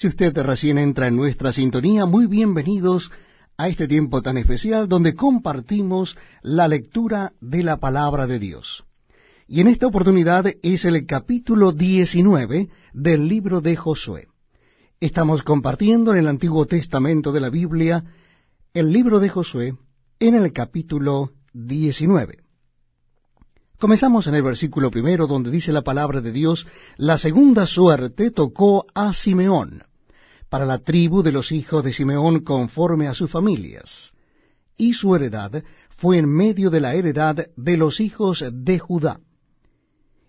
Si usted recién entra en nuestra sintonía, muy bienvenidos a este tiempo tan especial donde compartimos la lectura de la palabra de Dios. Y en esta oportunidad es el capítulo 19 del libro de Josué. Estamos compartiendo en el Antiguo Testamento de la Biblia el libro de Josué en el capítulo 19. Comenzamos en el versículo primero donde dice la palabra de Dios, la segunda suerte tocó a Simeón, para la tribu de los hijos de Simeón conforme a sus familias, y su heredad fue en medio de la heredad de los hijos de Judá.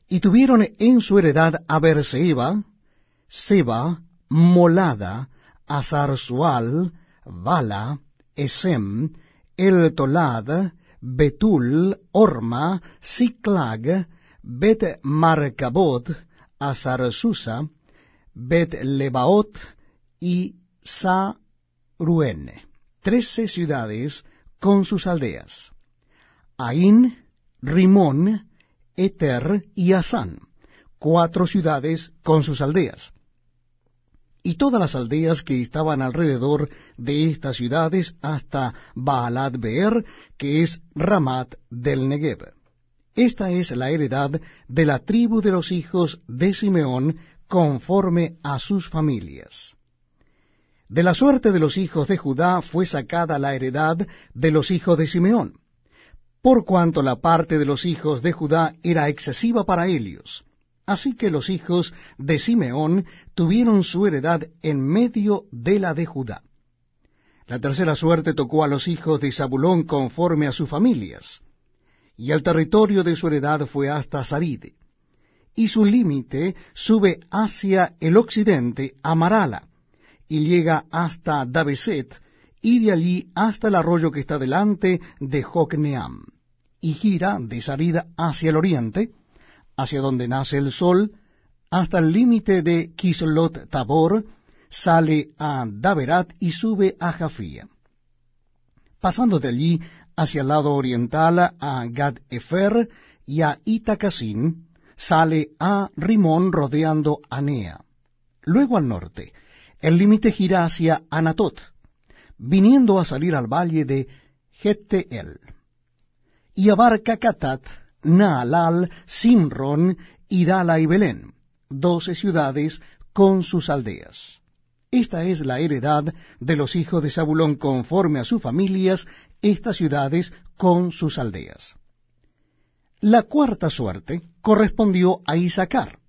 Y tuvieron en su heredad a Berseba, Seba, Molada, Azarzual, Bala, Esem, El Tolad, Betul, Orma, Siklag, Bet Marcabot, Azarsusa, Bet Lebaot y Saruene. Trece ciudades con sus aldeas. Ain, Rimón, Eter y Asán. Cuatro ciudades con sus aldeas y todas las aldeas que estaban alrededor de estas ciudades hasta Baalat Beer, que es Ramat del Negev. Esta es la heredad de la tribu de los hijos de Simeón conforme a sus familias. De la suerte de los hijos de Judá fue sacada la heredad de los hijos de Simeón, por cuanto la parte de los hijos de Judá era excesiva para ellos Así que los hijos de Simeón tuvieron su heredad en medio de la de Judá. La tercera suerte tocó a los hijos de Zabulón conforme a sus familias, y el territorio de su heredad fue hasta Saride. Y su límite sube hacia el occidente a Marala, y llega hasta Dabeset, y de allí hasta el arroyo que está delante de Jocneam, y gira de Sarida hacia el oriente, hacia donde nace el sol, hasta el límite de Kislot Tabor, sale a Daverat y sube a Jafía. Pasando de allí hacia el lado oriental a Gad Efer y a Itacasin, sale a Rimón rodeando a Nea. Luego al norte, el límite gira hacia Anatot, viniendo a salir al valle de Geteel, y abarca Catat Naalal, Simron, Idala y Belén, doce ciudades con sus aldeas. Esta es la heredad de los hijos de Zabulón conforme a sus familias, estas ciudades con sus aldeas. La cuarta suerte correspondió a Isaacar,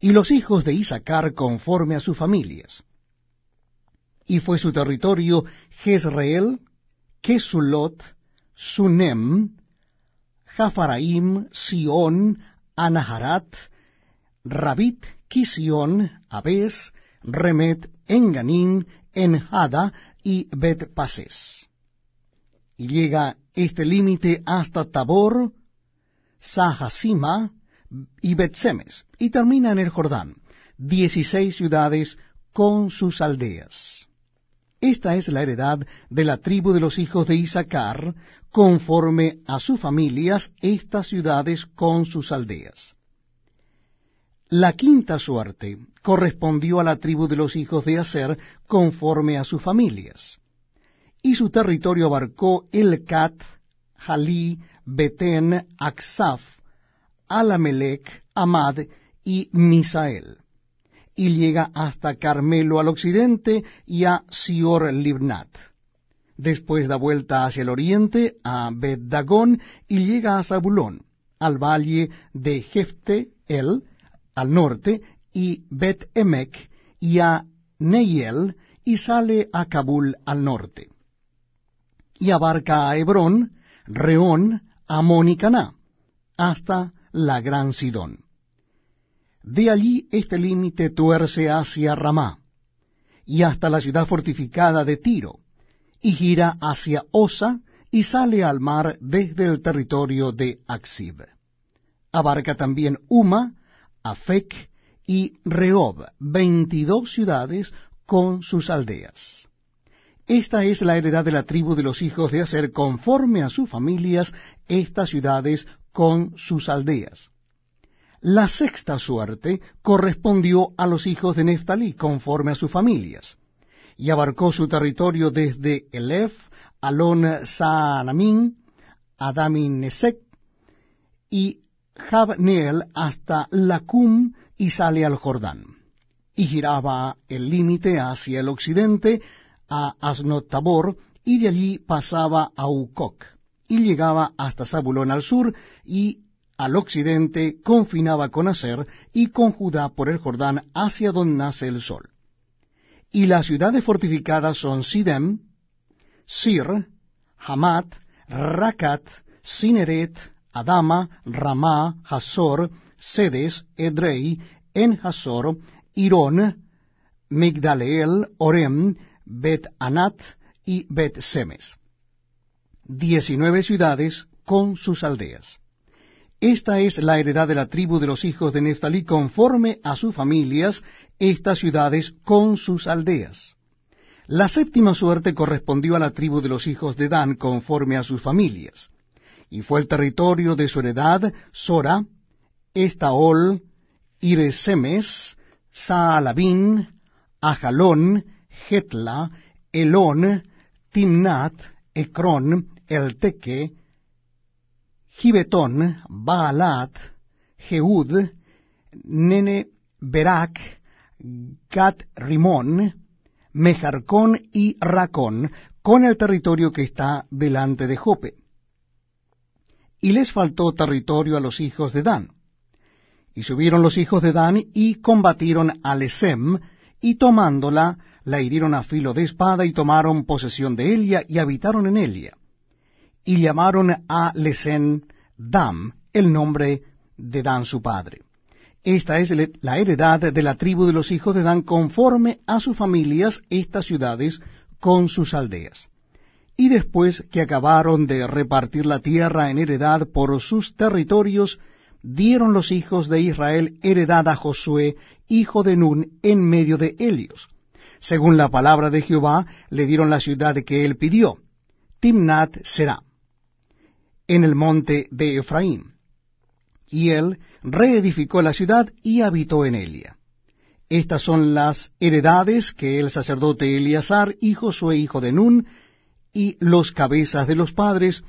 y los hijos de Isaacar conforme a sus familias. Y fue su territorio Jezreel, Kesulot, Sunem, Jafaraim, Sion, Anaharat, Rabit, Kision, Abes, Remet, Enganim, Enjada y Bet Pases. Y llega este límite hasta Tabor, Sahasima y Betsemes, y termina en el Jordán, dieciséis ciudades con sus aldeas. Esta es la heredad de la tribu de los hijos de Isaacar, conforme a sus familias, estas ciudades con sus aldeas. La quinta suerte correspondió a la tribu de los hijos de Aser, conforme a sus familias. Y su territorio abarcó Elcat, Jalí, Betén, Aksaf, Alamelec, Amad y Misael y llega hasta Carmelo al occidente y a Sior Libnat. Después da vuelta hacia el oriente a Bet Dagón y llega a Zabulón, al valle de Jefte El, al norte, y Bet Emek, y a Neiel, y sale a Kabul al norte. Y abarca a Hebrón, Reón, Amón y Caná, hasta la gran Sidón. De allí este límite tuerce hacia Ramá, y hasta la ciudad fortificada de Tiro, y gira hacia Osa, y sale al mar desde el territorio de Axib. Abarca también Uma, Afec y Rehob, veintidós ciudades con sus aldeas. Esta es la heredad de la tribu de los hijos de Aser conforme a sus familias, estas ciudades con sus aldeas. La sexta suerte correspondió a los hijos de Neftalí, conforme a sus familias, y abarcó su territorio desde Elef, Alon Saanamín, Adamin Nesek y Jabneel hasta Lacum y sale al Jordán. Y giraba el límite hacia el occidente a Asnot Tabor, y de allí pasaba a Ucoc, y llegaba hasta Zabulón al sur, y al occidente confinaba con Aser y con Judá por el Jordán hacia donde nace el sol. Y las ciudades fortificadas son Sidem, Sir, Hamat, Rakat, Sineret, Adama, Ramá, Hazor, Sedes, Edrei, En Hazor, Irón, Migdaleel, Orem, Bet Anat y Bet Semes. Diecinueve ciudades con sus aldeas. Esta es la heredad de la tribu de los hijos de Neftalí conforme a sus familias, estas ciudades con sus aldeas. La séptima suerte correspondió a la tribu de los hijos de Dan conforme a sus familias. Y fue el territorio de su heredad Sora, Estaol, Iresemes, Saalabín, Ajalón, Getla, Elón, Timnat, Ecrón, Elteque, Gibetón, Baalat, Jehud, Nene, Berak, Gat Rimón, Mejarcón y Racón, con el territorio que está delante de Jope. Y les faltó territorio a los hijos de Dan. Y subieron los hijos de Dan y combatieron a Lesem, y tomándola, la hirieron a filo de espada y tomaron posesión de Elia y habitaron en Elia y llamaron a Lesen Dam, el nombre de Dan su padre. Esta es la heredad de la tribu de los hijos de Dan conforme a sus familias, estas ciudades con sus aldeas. Y después que acabaron de repartir la tierra en heredad por sus territorios, dieron los hijos de Israel heredad a Josué, hijo de Nun, en medio de Helios. Según la palabra de Jehová, le dieron la ciudad que él pidió. Timnat será en el monte de Efraín. Y él reedificó la ciudad y habitó en ella. Estas son las heredades que el sacerdote Eleazar y Josué hijo de Nun y los cabezas de los padres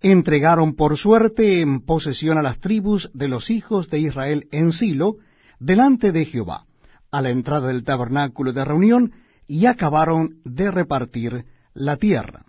entregaron por suerte en posesión a las tribus de los hijos de Israel en Silo, delante de Jehová, a la entrada del tabernáculo de reunión, y acabaron de repartir la tierra.